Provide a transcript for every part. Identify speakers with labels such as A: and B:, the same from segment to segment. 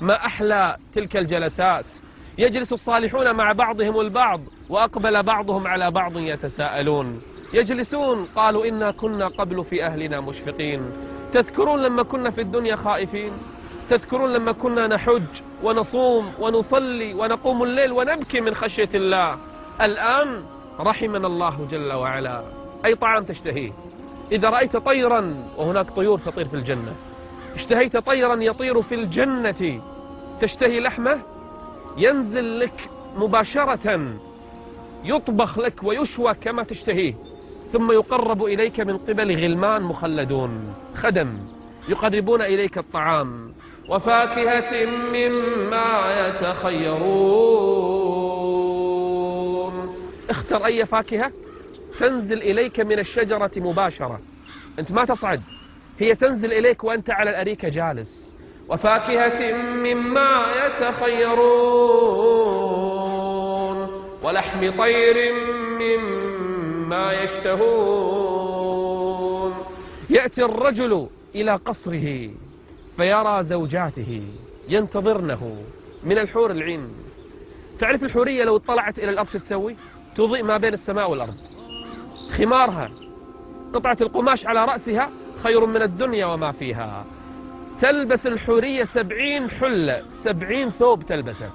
A: ما أحلى تلك الجلسات. يجلس الصالحون مع بعضهم البعض وأقبل بعضهم على بعض يتساءلون. يجلسون قالوا إنا كنا قبل في أهلنا مشفقين. تذكرون لما كنا في الدنيا خائفين؟ تذكرون لما كنا نحج ونصوم ونصلي ونقوم الليل ونبكي من خشية الله؟ الآن رحمنا الله جل وعلا. أي طعام تشتهيه؟ إذا رأيت طيرا وهناك طيور تطير في الجنة. اشتهيت طيرا يطير في الجنة. تشتهي لحمة؟ ينزل لك مباشرة. يطبخ لك ويشوى كما تشتهيه. ثم يقرب إليك من قبل غلمان مخلدون. خدم. يقربون إليك الطعام. وفاكهة مما يتخيرون. اختر أي فاكهة تنزل إليك من الشجرة مباشرة. أنت ما تصعد. هي تنزل إليك وأنت على الأريكة جالس. وفاكهة مما يتخيرون ولحم طير مما يشتهون. يأتي الرجل إلى قصره فيرى زوجاته ينتظرنه من الحور العين. تعرف الحورية لو اطلعت إلى الأرض تسوي؟ تضيء ما بين السماء والأرض. خمارها قطعة القماش على رأسها خير من الدنيا وما فيها. تلبس الحورية سبعين حلة سبعين ثوب تلبسه.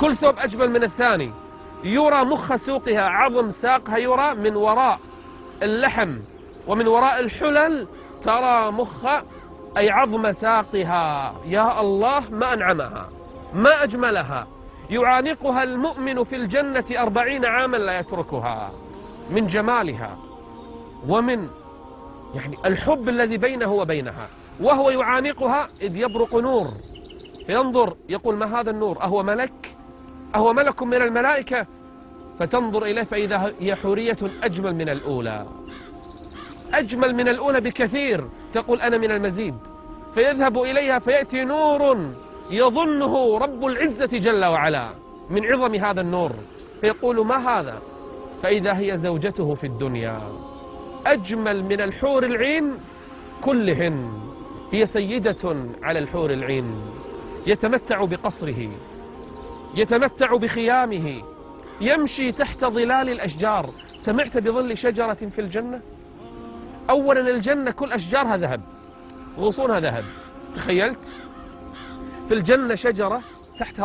A: كل ثوب أجمل من الثاني. يرى مخ سوقها عظم ساقها يرى من وراء اللحم. ومن وراء الحلل ترى مخ أي عظم ساقها. يا الله ما أنعمها ما أجملها. يعانقها المؤمن في الجنة أربعين عاما لا يتركها. من جمالها. ومن يعني الحب الذي بينه وبينها وهو يعانقها إذ يبرق نور. فينظر يقول ما هذا النور؟ أهو ملك؟ أهو ملك من الملائكة؟ فتنظر إليه فإذا هي حورية أجمل من الأولى. أجمل من الأولى بكثير تقول أنا من المزيد. فيذهب إليها فيأتي نور يظنه رب العزة جل وعلا من عظم هذا النور. فيقول ما هذا؟ فإذا هي زوجته في الدنيا. أجمل من الحور العين كلهن هي سيدة على الحور العين. يتمتع بقصره يتمتع بخيامه يمشي تحت ظلال الأشجار. سمعت بظل شجرة في الجنة؟ أولا الجنة كل أشجارها ذهب غصونها ذهب. تخيلت؟ في الجنة شجرة تحتها